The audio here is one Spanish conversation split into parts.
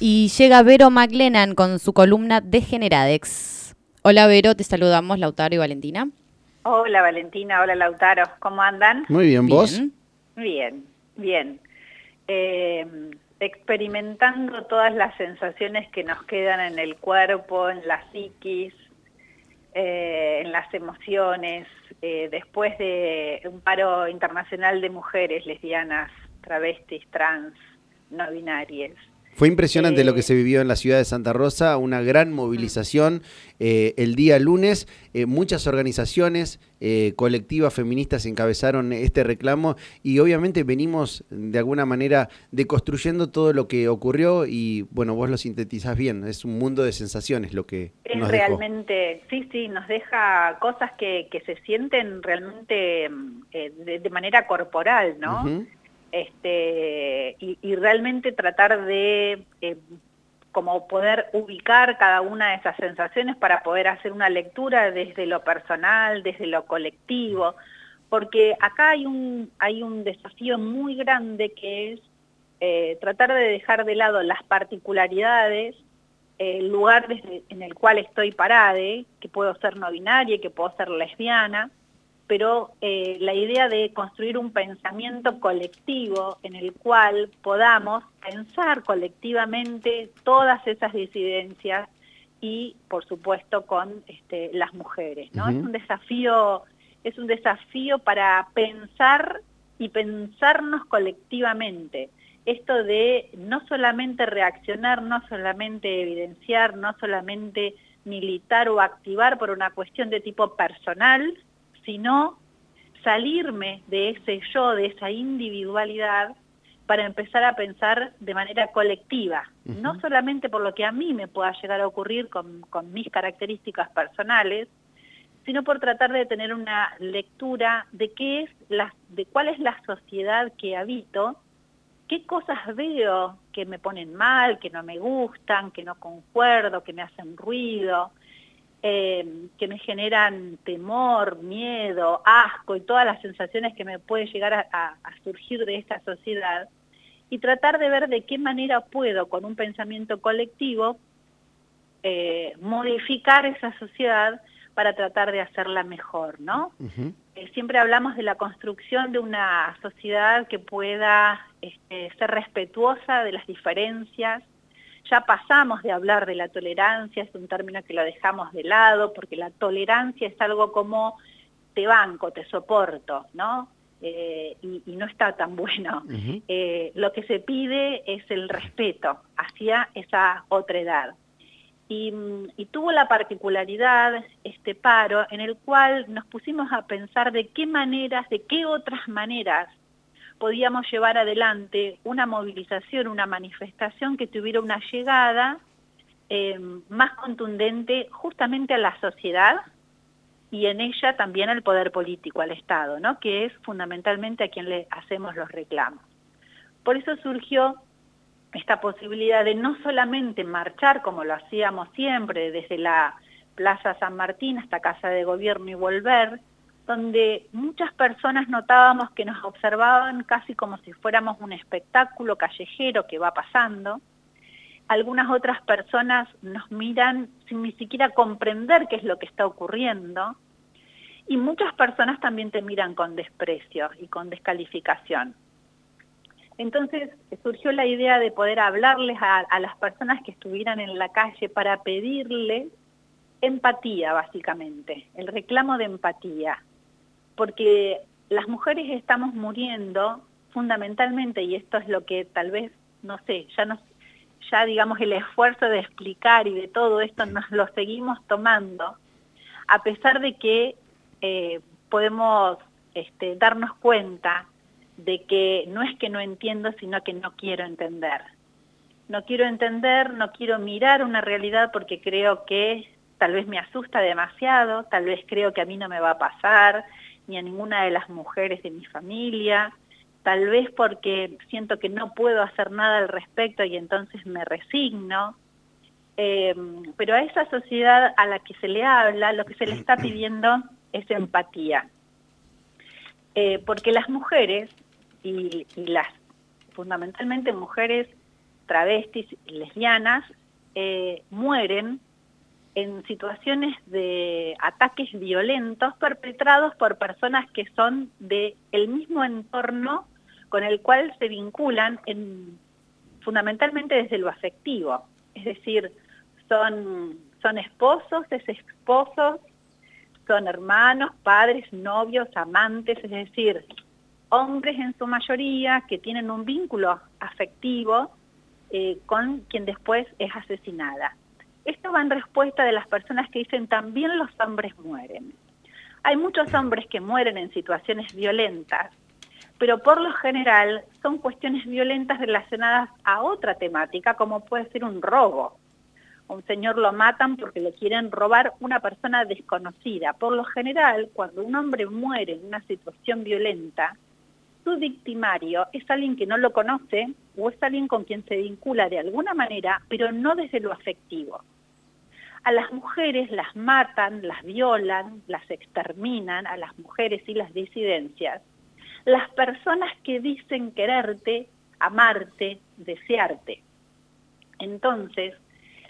Y llega Vero McLennan con su columna Degeneradex. Hola Vero, te saludamos Lautaro y Valentina. Hola Valentina, hola Lautaro, ¿cómo andan? Muy bien, ¿vos? Bien, bien. Eh, experimentando todas las sensaciones que nos quedan en el cuerpo, en la psiquis, eh, en las emociones, eh, después de un paro internacional de mujeres lesbianas, travestis, trans, no binarias. Fue impresionante lo que se vivió en la ciudad de Santa Rosa, una gran movilización eh, el día lunes. Eh, muchas organizaciones eh, colectivas feministas encabezaron este reclamo y obviamente venimos de alguna manera deconstruyendo todo lo que ocurrió y bueno, vos lo sintetizás bien, es un mundo de sensaciones lo que es nos realmente, sí, sí, nos deja cosas que, que se sienten realmente de, manera corporal, ¿no? este, y, realmente tratar de eh, como poder ubicar cada una de esas sensaciones para poder hacer una lectura desde lo personal, desde lo colectivo, porque acá hay un, hay un desafío muy grande que es eh, tratar de dejar de lado las particularidades, el lugar en el cual estoy parada, que puedo ser no binaria, que puedo ser lesbiana, pero eh, la idea de construir un pensamiento colectivo en el cual podamos pensar colectivamente todas esas disidencias y, por supuesto, con este, las mujeres. ¿no? Es un desafío, es un desafío para pensar y pensarnos colectivamente. Esto de no solamente reaccionar, no solamente evidenciar, no solamente militar o activar por una cuestión de tipo personal, sino salirme de ese yo, de esa individualidad, para empezar a pensar de manera colectiva, no solamente por lo que a mí me pueda llegar a ocurrir con, mis características personales, sino por tratar de tener una lectura de qué es la, de cuál es la sociedad que habito, qué cosas veo que me ponen mal, que no me gustan, que no concuerdo, que me hacen ruido, eh, que me generan temor, miedo, asco y todas las sensaciones que me pueden llegar a, surgir de esta sociedad y tratar de ver de qué manera puedo con un pensamiento colectivo eh, modificar esa sociedad para tratar de hacerla mejor, ¿no? Eh, siempre hablamos de la construcción de una sociedad que pueda este, ser respetuosa de las diferencias, ya pasamos de hablar de la tolerancia, es un término que lo dejamos de lado, porque la tolerancia es algo como te banco, te soporto, ¿no? Eh, y, no está tan bueno. Eh, lo que se pide es el respeto hacia esa otra edad. Y, y, tuvo la particularidad, este paro, en el cual nos pusimos a pensar de qué maneras, de qué otras maneras podíamos llevar adelante una movilización, una manifestación que tuviera una llegada eh, más contundente justamente a la sociedad y en ella también al poder político, al Estado, ¿no? que es fundamentalmente a quien le hacemos los reclamos. Por eso surgió esta posibilidad de no solamente marchar como lo hacíamos siempre desde la Plaza San Martín hasta Casa de Gobierno y volver, donde muchas personas notábamos que nos observaban casi como si fuéramos un espectáculo callejero que va pasando. Algunas otras personas nos miran sin ni siquiera comprender qué es lo que está ocurriendo. Y muchas personas también te miran con desprecio y con descalificación. Entonces surgió la idea de poder hablarles a, las personas que estuvieran en la calle para pedirles empatía, básicamente, el reclamo de empatía porque las mujeres estamos muriendo fundamentalmente, y esto es lo que tal vez, no sé, ya nos, ya digamos el esfuerzo de explicar y de todo esto nos lo seguimos tomando, a pesar de que eh, podemos este, darnos cuenta de que no es que no entiendo, sino que no quiero entender. No quiero entender, no quiero mirar una realidad porque creo que tal vez me asusta demasiado, tal vez creo que a mí no me va a pasar, ni a ninguna de las mujeres de mi familia, tal vez porque siento que no puedo hacer nada al respecto y entonces me resigno. Em, pero a esa sociedad a la que se le habla, lo que se le está pidiendo es empatía. Eh, porque las mujeres, y, las fundamentalmente mujeres travestis, lesbianas, eh, mueren en situaciones de ataques violentos perpetrados por personas que son del el mismo entorno con el cual se vinculan en, fundamentalmente desde lo afectivo. Es decir, son, son esposos, es esposos, son hermanos, padres, novios, amantes, es decir, hombres en su mayoría que tienen un vínculo afectivo eh, con quien después es asesinada. Esto va en respuesta de las personas que dicen también los hombres mueren. Hay muchos hombres que mueren en situaciones violentas, pero por lo general son cuestiones violentas relacionadas a otra temática, como puede ser un robo. Un señor lo matan porque le quieren robar una persona desconocida. Por lo general, cuando un hombre muere en una situación violenta, su victimario es alguien que no lo conoce o es alguien con quien se vincula de alguna manera, pero no desde lo afectivo a las mujeres las matan, las violan, las exterminan, a las mujeres y las disidencias, las personas que dicen quererte, amarte, desearte. Entonces,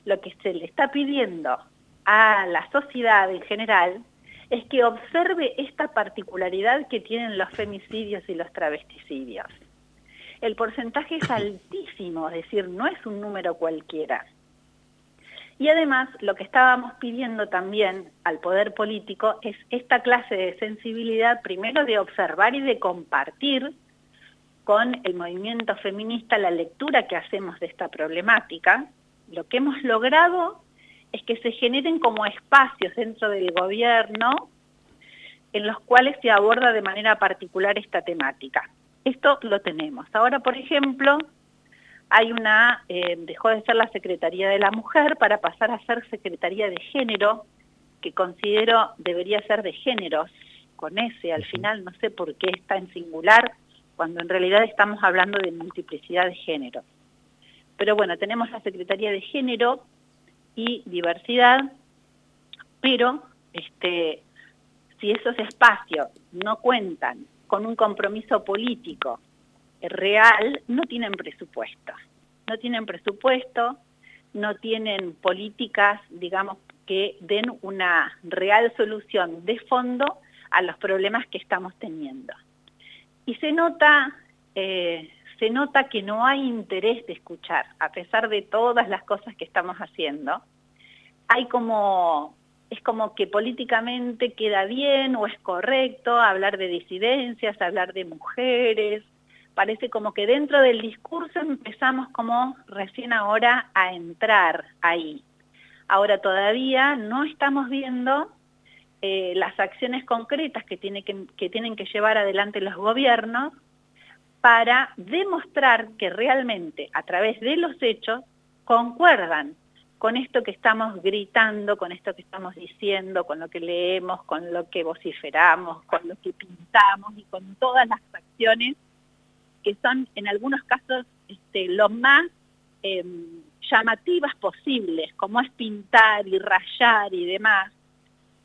lo que se le está pidiendo a la sociedad en general es que observe esta particularidad que tienen los femicidios y los travesticidios. El porcentaje es altísimo, es decir, no es un número cualquiera. Y además lo que estábamos pidiendo también al poder político es esta clase de sensibilidad, primero de observar y de compartir con el movimiento feminista la lectura que hacemos de esta problemática. Lo que hemos logrado es que se generen como espacios dentro del gobierno en los cuales se aborda de manera particular esta temática. Esto lo tenemos. Ahora, por ejemplo, hay una, eh, dejó de ser la Secretaría de la Mujer para pasar a ser Secretaría de Género, que considero debería ser de géneros, con ese al final, no sé por qué está en singular, cuando en realidad estamos hablando de multiplicidad de género. Pero bueno, tenemos la Secretaría de Género y Diversidad, pero este, si esos espacios no cuentan con un compromiso político real no tienen presupuesto. No tienen presupuesto, no tienen políticas, digamos, que den una real solución de fondo a los problemas que estamos teniendo. Y se nota, eh, se nota que no hay interés de escuchar, a pesar de todas las cosas que estamos haciendo. Hay como, es como que políticamente queda bien o es correcto hablar de disidencias, hablar de mujeres, parece como que dentro del discurso empezamos como recién ahora a entrar ahí. Ahora todavía no estamos viendo eh, las acciones concretas que, tiene que, que tienen que llevar adelante los gobiernos para demostrar que realmente a través de los hechos concuerdan con esto que estamos gritando, con esto que estamos diciendo, con lo que leemos, con lo que vociferamos, con lo que pintamos y con todas las acciones que son en algunos casos este, lo más em, llamativas posibles, como es pintar y rayar y demás,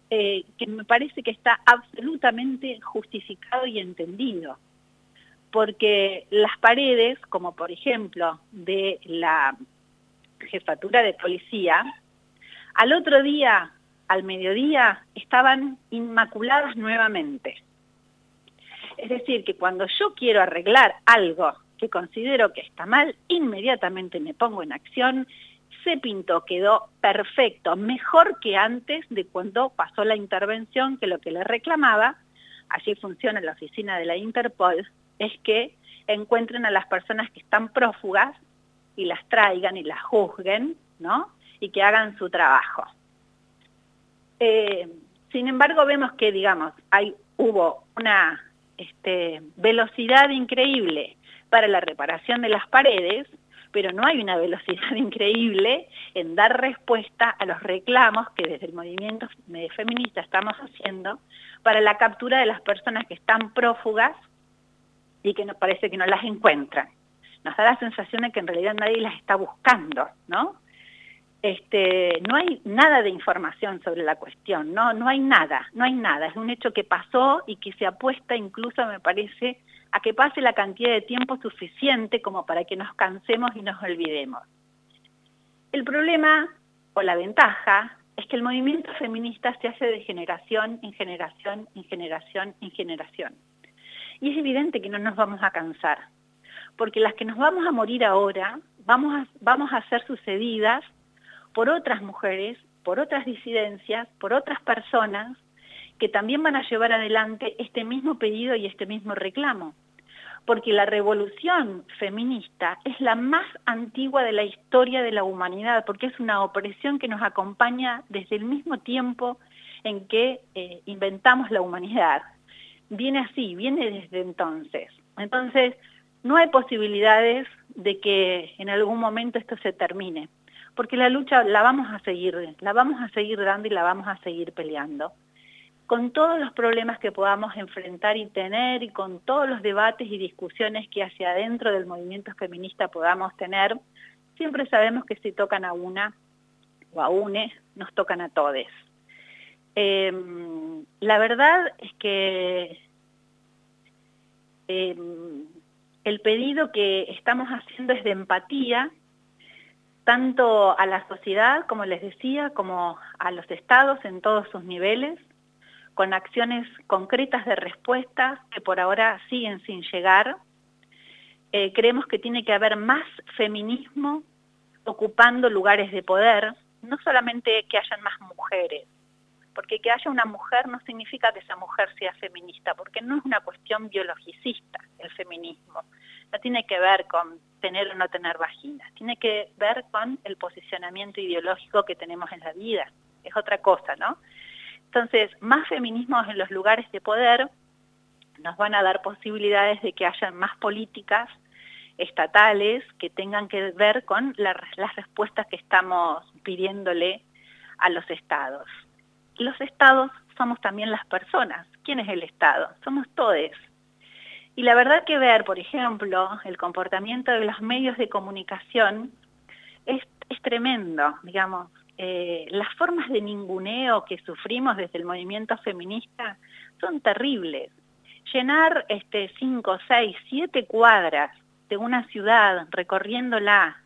eh, que me parece que está absolutamente justificado y entendido. Porque las paredes, como por ejemplo de la jefatura de policía, al otro día, al mediodía, estaban inmaculadas nuevamente. Es decir, que cuando yo quiero arreglar algo que considero que está mal, inmediatamente me pongo en acción, se pintó, quedó perfecto, mejor que antes de cuando pasó la intervención, que lo que le reclamaba, allí funciona la oficina de la Interpol, es que encuentren a las personas que están prófugas y las traigan y las juzguen, ¿no? Y que hagan su trabajo. Eh, sin embargo, vemos que, digamos, hay, hubo una este, velocidad increíble para la reparación de las paredes, pero no hay una velocidad increíble en dar respuesta a los reclamos que desde el movimiento feminista estamos haciendo para la captura de las personas que están prófugas y que nos parece que no las encuentran. Nos da la sensación de que en realidad nadie las está buscando, ¿no? este, no hay nada de información sobre la cuestión, no, no hay nada, no hay nada, es un hecho que pasó y que se apuesta incluso, me parece, a que pase la cantidad de tiempo suficiente como para que nos cansemos y nos olvidemos. El problema o la ventaja es que el movimiento feminista se hace de generación en generación, en generación, en generación. Y es evidente que no nos vamos a cansar, porque las que nos vamos a morir ahora vamos a, vamos a ser sucedidas por otras mujeres, por otras disidencias, por otras personas que también van a llevar adelante este mismo pedido y este mismo reclamo. Porque la revolución feminista es la más antigua de la historia de la humanidad, porque es una opresión que nos acompaña desde el mismo tiempo en que eh, inventamos la humanidad. Viene así, viene desde entonces. Entonces, no hay posibilidades de que en algún momento esto se termine, porque la lucha la vamos a seguir, la vamos a seguir dando y la vamos a seguir peleando. Con todos los problemas que podamos enfrentar y tener y con todos los debates y discusiones que hacia adentro del movimiento feminista podamos tener, siempre sabemos que si tocan a una o a une, nos tocan a todes. Em, la verdad es que em, el pedido que estamos haciendo es de empatía, tanto a la sociedad, como les decía, como a los estados en todos sus niveles, con acciones concretas de respuestas que por ahora siguen sin llegar. Eh, creemos que tiene que haber más feminismo ocupando lugares de poder, no solamente que hayan más mujeres, porque que haya una mujer no significa que esa mujer sea feminista, porque no es una cuestión biologicista el feminismo, no tiene que ver con tener o no tener vagina, tiene que ver con el posicionamiento ideológico que tenemos en la vida, es otra cosa, ¿no? Entonces, más feminismos en los lugares de poder nos van a dar posibilidades de que haya más políticas estatales que tengan que ver con las respuestas que estamos pidiéndole a los estados los estados somos también las personas. ¿Quién es el Estado? Somos todos. Y la verdad que ver, por ejemplo, el comportamiento de los medios de comunicación es, tremendo, digamos. Eh, las formas de ninguneo que sufrimos desde el movimiento feminista son terribles. Llenar este, cinco, seis, siete cuadras de una ciudad recorriéndola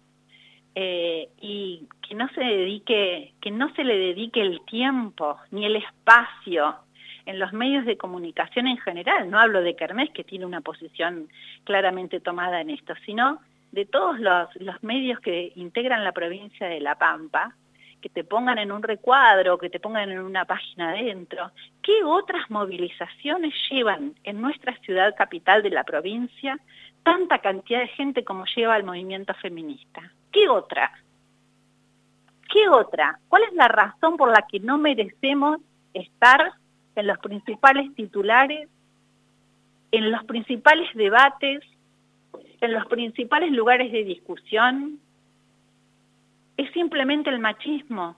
eh, y que no se dedique, que no se le dedique el tiempo ni el espacio en los medios de comunicación en general, no hablo de Kermés que tiene una posición claramente tomada en esto, sino de todos los, los medios que integran la provincia de La Pampa, que te pongan en un recuadro, que te pongan en una página adentro. ¿Qué otras movilizaciones llevan en nuestra ciudad capital de la provincia tanta cantidad de gente como lleva el movimiento feminista? ¿Qué otra? ¿Qué otra? ¿Cuál es la razón por la que no merecemos estar en los principales titulares, en los principales debates, en los principales lugares de discusión? Es simplemente el machismo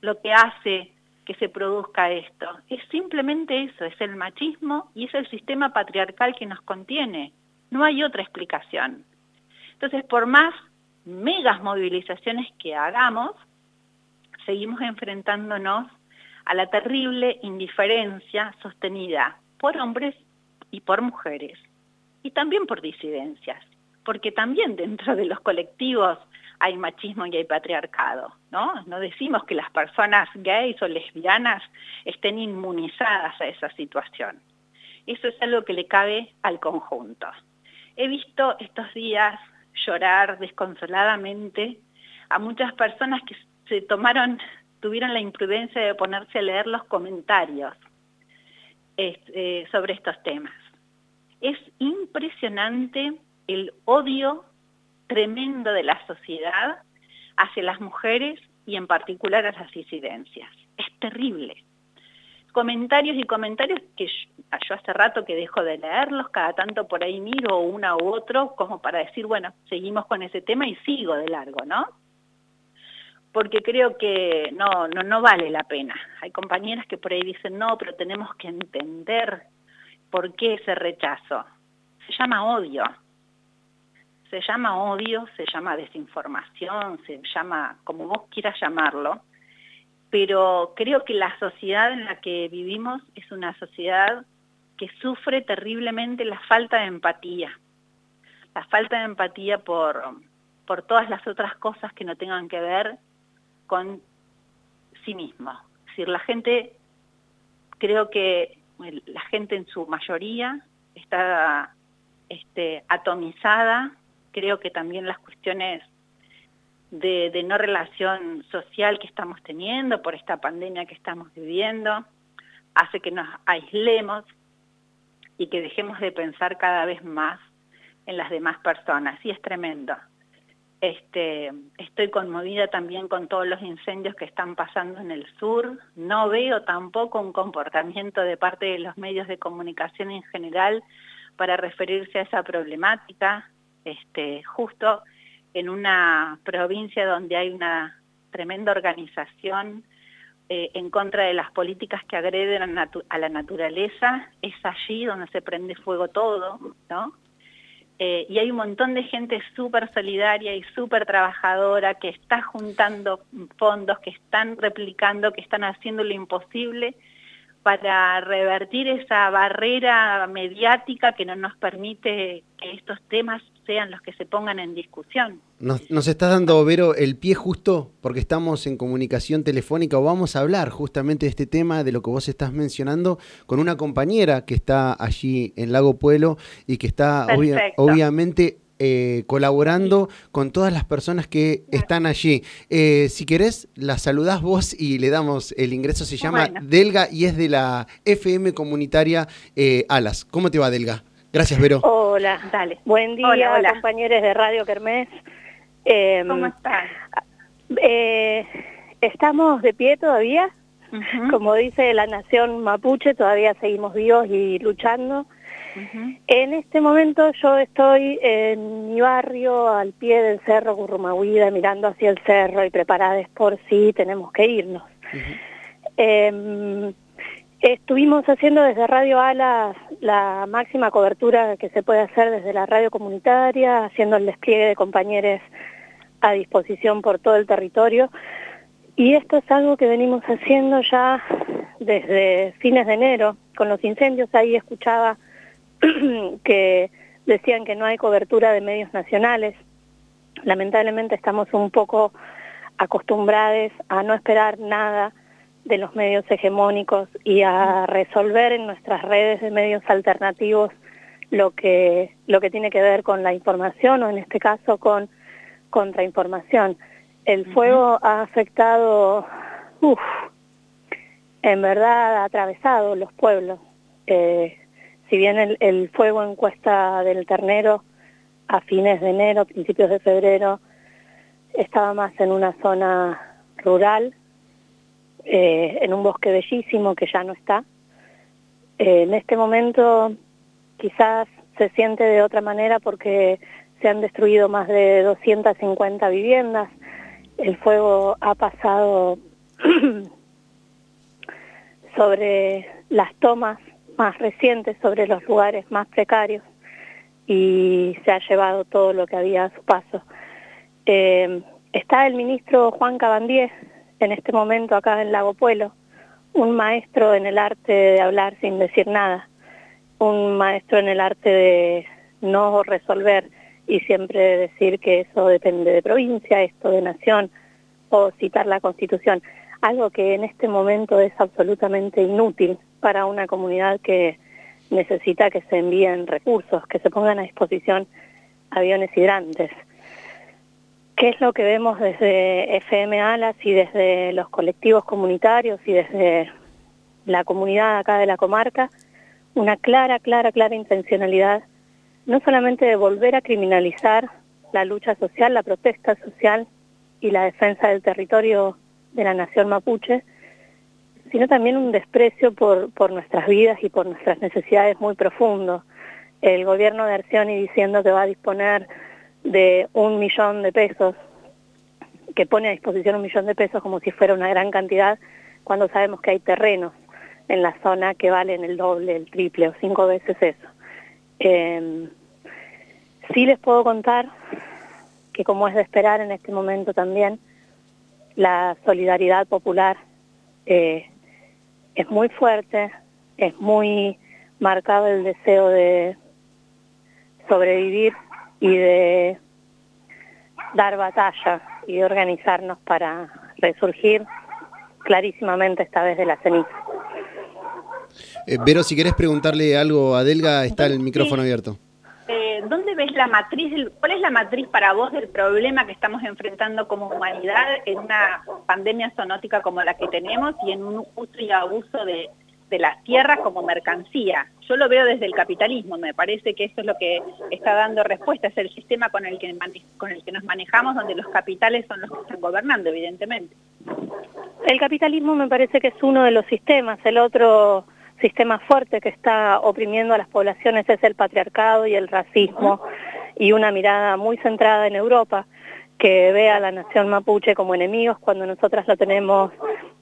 lo que hace que se produzca esto. Es simplemente eso, es el machismo y es el sistema patriarcal que nos contiene. No hay otra explicación. Entonces, por más megas movilizaciones que hagamos, seguimos enfrentándonos a la terrible indiferencia sostenida por hombres y por mujeres, y también por disidencias, porque también dentro de los colectivos hay machismo y hay patriarcado, ¿no? No decimos que las personas gays o lesbianas estén inmunizadas a esa situación. Eso es algo que le cabe al conjunto. He visto estos días llorar desconsoladamente a muchas personas que se tomaron, tuvieron la imprudencia de ponerse a leer los comentarios eh, sobre estos temas. Es impresionante el odio tremendo de la sociedad hacia las mujeres y en particular a las disidencias. Es terrible comentarios y comentarios que yo, hace rato que dejo de leerlos, cada tanto por ahí miro una u otro como para decir, bueno, seguimos con ese tema y sigo de largo, ¿no? Porque creo que no, no, no vale la pena. Hay compañeras que por ahí dicen, no, pero tenemos que entender por qué ese rechazo. Se llama odio. Se llama odio, se llama desinformación, se llama como vos quieras llamarlo, pero creo que la sociedad en la que vivimos es una sociedad que sufre terriblemente la falta de empatía, la falta de empatía por, por todas las otras cosas que no tengan que ver con sí mismo. Es decir, la gente, creo que la gente en su mayoría está este, atomizada, creo que también las cuestiones de, no relación social que estamos teniendo por esta pandemia que estamos viviendo, hace que nos aislemos y que dejemos de pensar cada vez más en las demás personas, y es tremendo. Este, estoy conmovida también con todos los incendios que están pasando en el sur. No veo tampoco un comportamiento de parte de los medios de comunicación en general para referirse a esa problemática. Este, justo en una provincia donde hay una tremenda organización eh, en contra de las políticas que agreden a, la naturaleza, es allí donde se prende fuego todo, ¿no? Eh, y hay un montón de gente súper solidaria y súper trabajadora que está juntando fondos, que están replicando, que están haciendo lo imposible para revertir esa barrera mediática que no nos permite que estos temas sean los que se pongan en discusión. Nos, nos estás dando, Vero, el pie justo porque estamos en comunicación telefónica o vamos a hablar justamente de este tema, de lo que vos estás mencionando, con una compañera que está allí en Lago Pueblo y que está obviamente eh, colaborando con todas las personas que están allí. Eh, si querés, la saludás vos y le damos el ingreso. Se llama Delga y es de la FM comunitaria eh, Alas. ¿Cómo te va, Delga? Gracias, Vero. Hola, dale. Buen día, compañeros de Radio Kermés. Em, ¿Cómo están? Eh, estamos de pie todavía. Como dice la nación mapuche, todavía seguimos vivos y luchando. En este momento yo estoy en mi barrio, al pie del cerro Currumahuida, mirando hacia el cerro y preparadas por si tenemos que irnos. Estuvimos haciendo desde Radio Alas la máxima cobertura que se puede hacer desde la radio comunitaria, haciendo el despliegue de compañeros a disposición por todo el territorio. Y esto es algo que venimos haciendo ya desde fines de enero. Con los incendios ahí escuchaba que decían que no hay cobertura de medios nacionales. Lamentablemente estamos un poco acostumbrados a no esperar nada de los medios hegemónicos y a resolver en nuestras redes de medios alternativos lo que, lo que tiene que ver con la información o en este caso con contrainformación. El fuego ha afectado, uff, en verdad ha atravesado los pueblos. Eh, si bien el, el fuego en Cuesta del Ternero a fines de enero, principios de febrero, estaba más en una zona rural, eh, en un bosque bellísimo que ya no está. Eh, en este momento quizás se siente de otra manera porque se han destruido más de 250 viviendas, el fuego ha pasado sobre las tomas más recientes, sobre los lugares más precarios y se ha llevado todo lo que había a su paso. Eh, está el ministro Juan Cabandier, en este momento acá en Lago Puelo, un maestro en el arte de hablar sin decir nada, un maestro en el arte de no resolver y siempre decir que eso depende de provincia, esto de nación, o citar la Constitución, algo que en este momento es absolutamente inútil para una comunidad que necesita que se envíen recursos, que se pongan a disposición aviones hidrantes. ¿Qué es lo que vemos desde FM Alas y desde los colectivos comunitarios y desde la comunidad acá de la comarca? Una clara, clara, clara intencionalidad, no solamente de volver a criminalizar la lucha social, la protesta social y la defensa del territorio de la nación mapuche, sino también un desprecio por, por nuestras vidas y por nuestras necesidades muy profundo. El gobierno de Arcioni diciendo que va a disponer de un millón de pesos, que pone a disposición un millón de pesos como si fuera una gran cantidad, cuando sabemos que hay terrenos en la zona que valen el doble, el triple o cinco veces eso. Eh, sí les puedo contar que como es de esperar en este momento también, la solidaridad popular eh, es muy fuerte, es muy marcado el deseo de sobrevivir y de dar batalla y de organizarnos para resurgir clarísimamente esta vez de la ceniza. Eh, Vero, si querés preguntarle algo a Delga, está el micrófono abierto. ¿Dónde ves la matriz, cuál es la matriz para vos del problema que estamos enfrentando como humanidad en una pandemia zoonótica como la que tenemos y en un uso y abuso de, de las tierras como mercancía. Yo lo veo desde el capitalismo, me parece que eso es lo que está dando respuesta, es el sistema con el que, con el que nos manejamos, donde los capitales son los que están gobernando, evidentemente. El capitalismo me parece que es uno de los sistemas, el otro sistema fuerte que está oprimiendo a las poblaciones es el patriarcado y el racismo y una mirada muy centrada en Europa que ve a la nación mapuche como enemigos cuando nosotras lo tenemos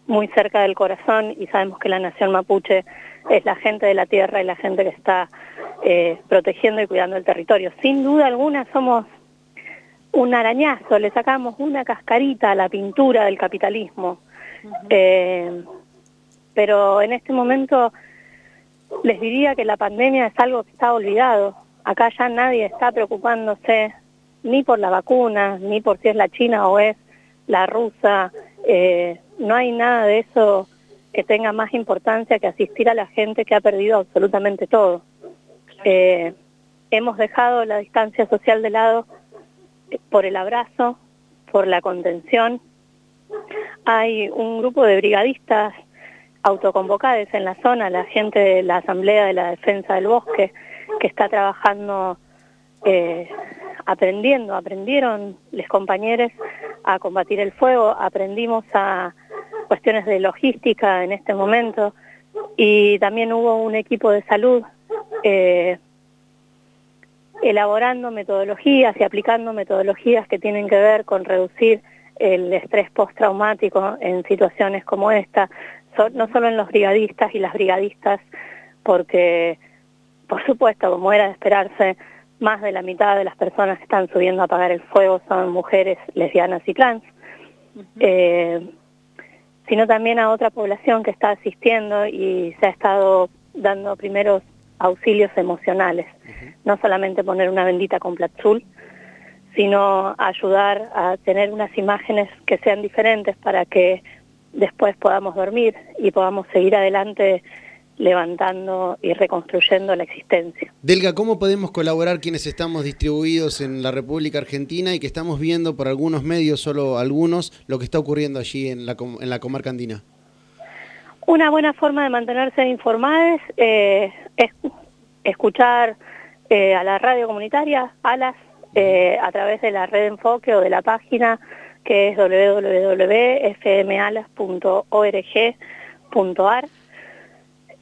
muy cerca del corazón y sabemos que la nación mapuche es la gente de la tierra y la gente que está eh, protegiendo y cuidando el territorio. Sin duda alguna somos un arañazo, le sacamos una cascarita a la pintura del capitalismo. eh, pero en este momento les diría que la pandemia es algo que está olvidado. Acá ya nadie está preocupándose ni por la vacuna, ni por si es la china o es la rusa. Eh, no hay nada de eso que tenga más importancia que asistir a la gente que ha perdido absolutamente todo. Eh, hemos dejado la distancia social de lado por el abrazo, por la contención. Hay un grupo de brigadistas autoconvocados en la zona, la gente de la Asamblea de la Defensa del Bosque, que está trabajando, eh, aprendiendo, aprendieron los compañeros a combatir el fuego, aprendimos a cuestiones de logística en este momento. Y también hubo un equipo de salud eh, elaborando metodologías y aplicando metodologías que tienen que ver con reducir el estrés postraumático en situaciones como esta, no solo en los brigadistas y las brigadistas, porque, por supuesto, como era de esperarse, más de la mitad de las personas que están subiendo a apagar el fuego son mujeres lesbianas y trans, eh, sino también a otra población que está asistiendo y se ha estado dando primeros auxilios emocionales, no solamente poner una bendita con platzul, sino ayudar a tener unas imágenes que sean diferentes para que después podamos dormir y podamos seguir adelante levantando y reconstruyendo la existencia. Delga, ¿cómo podemos colaborar quienes estamos distribuidos en la República Argentina y que estamos viendo por algunos medios, solo algunos, lo que está ocurriendo allí en la, en la comarca andina? Una buena forma de mantenerse informados eh, es escuchar eh, a la radio comunitaria, ALAS, eh, a través de la red enfoque o de la página que es www.fmalas.org.ar.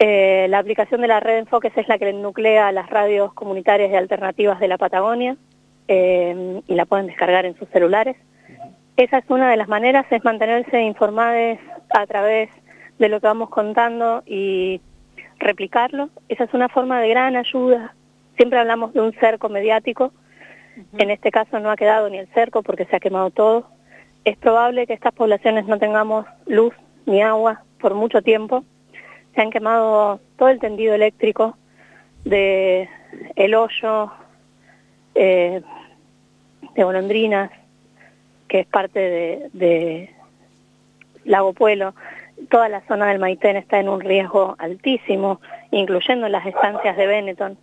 Eh, la aplicación de la red Enfoques es la que nuclea las radios comunitarias y alternativas de la Patagonia eh, y la pueden descargar en sus celulares. Esa es una de las maneras, es mantenerse informados a través de lo que vamos contando y replicarlo. Esa es una forma de gran ayuda. Siempre hablamos de un cerco mediático. En este caso no ha quedado ni el cerco porque se ha quemado todo. Es probable que estas poblaciones no tengamos luz ni agua por mucho tiempo se han quemado todo el tendido eléctrico de El Hoyo, eh, de Golondrinas, que es parte de, de, Lago Puelo. Toda la zona del Maitén está en un riesgo altísimo, incluyendo las estancias de Benetton.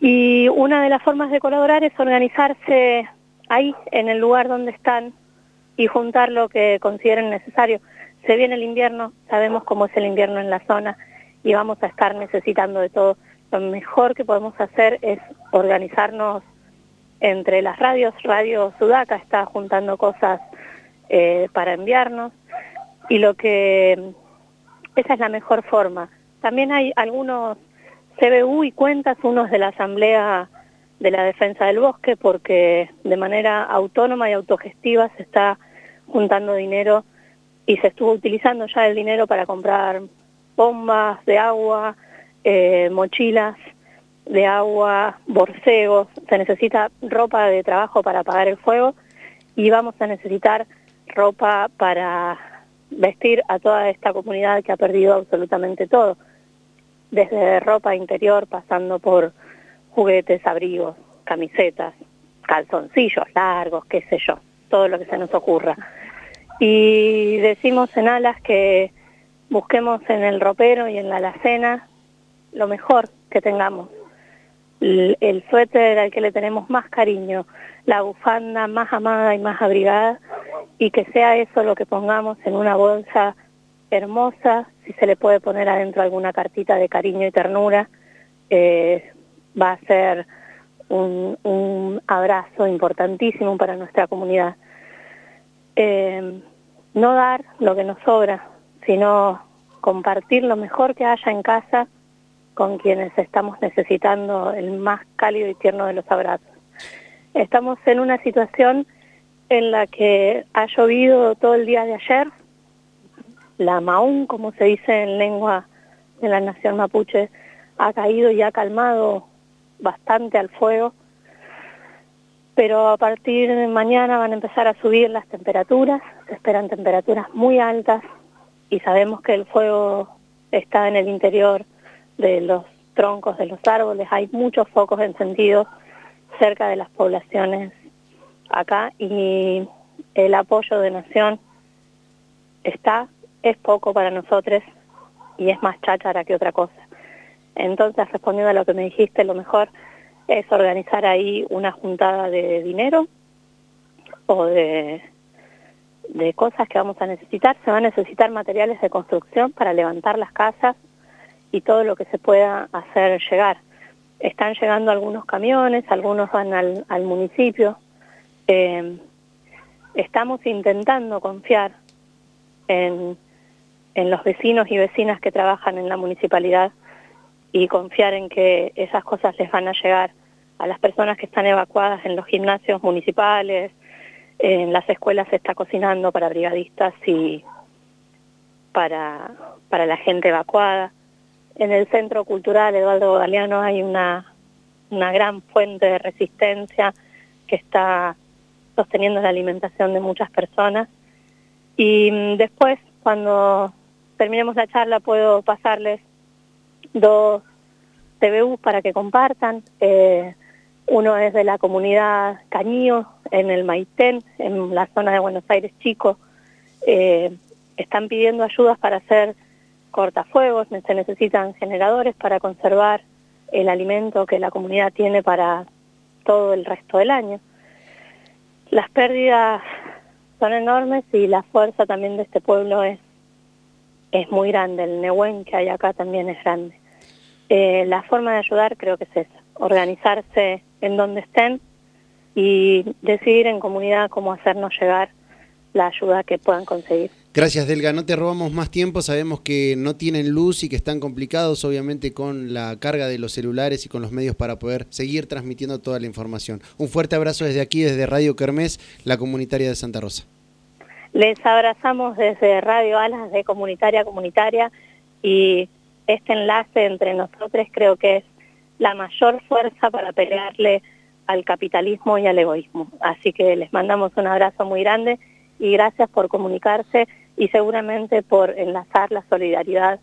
Y una de las formas de colaborar es organizarse ahí, en el lugar donde están, y juntar lo que consideren necesario se viene el invierno, sabemos cómo es el invierno en la zona y vamos a estar necesitando de todo. Lo mejor que podemos hacer es organizarnos entre las radios. Radio Sudaca está juntando cosas eh, para enviarnos y lo que esa es la mejor forma. También hay algunos CBU y cuentas, unos de la Asamblea de la Defensa del Bosque, porque de manera autónoma y autogestiva se está juntando dinero y se estuvo utilizando ya el dinero para comprar bombas de agua, eh, mochilas de agua, borcegos, se necesita ropa de trabajo para apagar el fuego y vamos a necesitar ropa para vestir a toda esta comunidad que ha perdido absolutamente todo. desde ropa interior, pasando por juguetes, abrigos, camisetas, calzoncillos largos, qué sé yo, todo lo que se nos ocurra. Y decimos en Alas que busquemos en el ropero y en la alacena lo mejor que tengamos. El, suéter al que le tenemos más cariño, la bufanda más amada y más abrigada, y que sea eso lo que pongamos en una bolsa hermosa, si se le puede poner adentro alguna cartita de cariño y ternura, eh, va a ser un, abrazo importantísimo para nuestra comunidad. Eh, no dar lo que nos sobra, sino compartir lo mejor que haya en casa con quienes estamos necesitando el más cálido y tierno de los abrazos. Estamos en una situación en la que ha llovido todo el día de ayer, la maún, como se dice en lengua de la nación mapuche, ha caído y ha calmado bastante al fuego, pero a partir de mañana van a empezar a subir las temperaturas, se esperan temperaturas muy altas y sabemos que el fuego está en el interior de los troncos de los árboles, hay muchos focos encendidos cerca de las poblaciones acá y el apoyo de Nación está, es poco para nosotros y es más cháchara que otra cosa. Entonces, respondiendo a lo que me dijiste, lo mejor es organizar ahí una juntada de dinero o de, cosas que vamos a necesitar. Se van a necesitar materiales de construcción para levantar las casas y todo lo que se pueda hacer llegar. Están llegando algunos camiones, algunos van al, al municipio. Eh, estamos intentando confiar en los vecinos y vecinas que trabajan en la municipalidad y confiar en que esas cosas les van a llegar a las personas que están evacuadas en los gimnasios municipales, en las escuelas se está cocinando para brigadistas y para, para la gente evacuada. En el Centro Cultural Eduardo Galeano hay una, una gran fuente de resistencia que está sosteniendo la alimentación de muchas personas. Y mm, después, cuando terminemos la charla, puedo pasarles dos TVU para que compartan. Eh, uno es de la comunidad Cañío, en el Maitén, en la zona de Buenos Aires Chico. Eh, están pidiendo ayudas para hacer cortafuegos, se necesitan generadores para conservar el alimento que la comunidad tiene para todo el resto del año. Las pérdidas son enormes y la fuerza también de este pueblo es, es muy grande. El Nehuen que hay acá también es grande. Eh, la forma de ayudar creo que es esa, organizarse en donde estén y decidir en comunidad cómo hacernos llegar la ayuda que puedan conseguir. Gracias, Delga. No te robamos más tiempo. Sabemos que no tienen luz y que están complicados, obviamente, con la carga de los celulares y con los medios para poder seguir transmitiendo toda la información. Un fuerte abrazo desde aquí, desde Radio Kermés, la comunitaria de Santa Rosa. Les abrazamos desde Radio Alas de Comunitaria Comunitaria y este enlace entre nosotros creo que es la mayor fuerza para pelearle al capitalismo y al egoísmo. Así que les mandamos un abrazo muy grande y gracias por comunicarse y seguramente por enlazar la solidaridad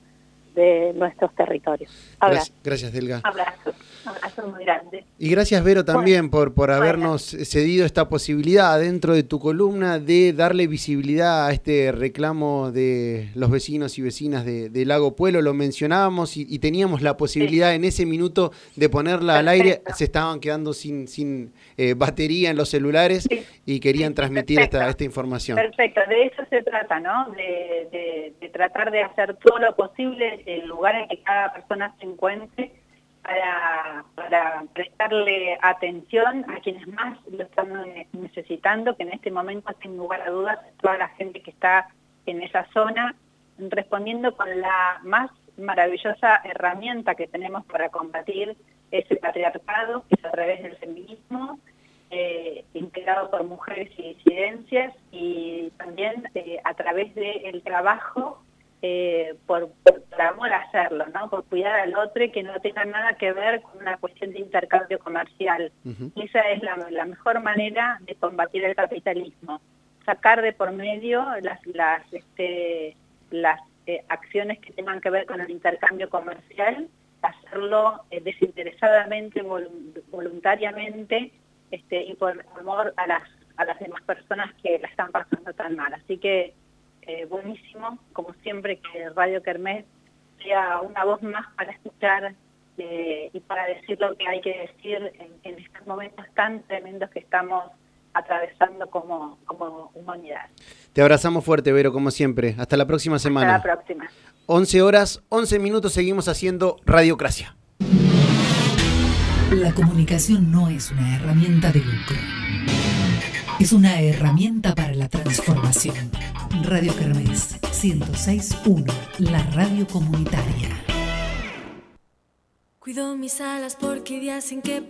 de nuestros territorios. Abrazo. Gracias, Delga. Abrazo, abrazo muy grande. Y gracias, Vero, también por, por habernos cedido esta posibilidad dentro de tu columna de darle visibilidad a este reclamo de los vecinos y vecinas de, Lago Pueblo. Lo mencionábamos y, teníamos la posibilidad en ese minuto de ponerla al aire. Se estaban quedando sin, sin eh, batería en los celulares y querían transmitir esta, esta información. Perfecto, de eso se trata, ¿no? de, de tratar de hacer todo lo posible el lugar en que cada persona se encuentre para, para prestarle atención a quienes más lo están necesitando, que en este momento, sin lugar a dudas, toda la gente que está en esa zona, respondiendo con la más maravillosa herramienta que tenemos para combatir ese patriarcado, que es a través del feminismo, eh, integrado por mujeres y disidencias, y también eh, a través del trabajo eh, por, por, amor a hacerlo, ¿no? por cuidar al otro y que no tenga nada que ver con una cuestión de intercambio comercial. Esa es la, la, mejor manera de combatir el capitalismo, sacar de por medio las, las, este, las eh, acciones que tengan que ver con el intercambio comercial hacerlo eh, desinteresadamente, voluntariamente este, y por amor a las, a las demás personas que la están pasando tan mal. Así que eh, buenísimo, como siempre, que Radio Kermés sea una voz más para escuchar eh, y para decir lo que hay que decir en, estos momentos tan tremendos que estamos atravesando como, como humanidad. Te abrazamos fuerte, Vero, como siempre. Hasta la próxima semana. Hasta la próxima. 11 horas, 11 minutos, seguimos haciendo Radiocracia. La comunicación no es una herramienta de lucro. Es una herramienta para la transformación. Radio Kermés 106.1, la radio comunitaria. Cuido mis alas porque días en que